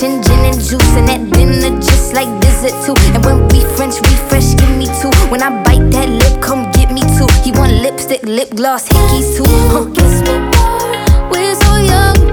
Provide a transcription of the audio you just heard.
kitchen, gin and juice, and that dinner just like visit too. And when we French refresh, give me two. When I bite that lip, come get me two. He want lipstick, lip gloss, hickeys too. Huh. Kiss me more, we're so young.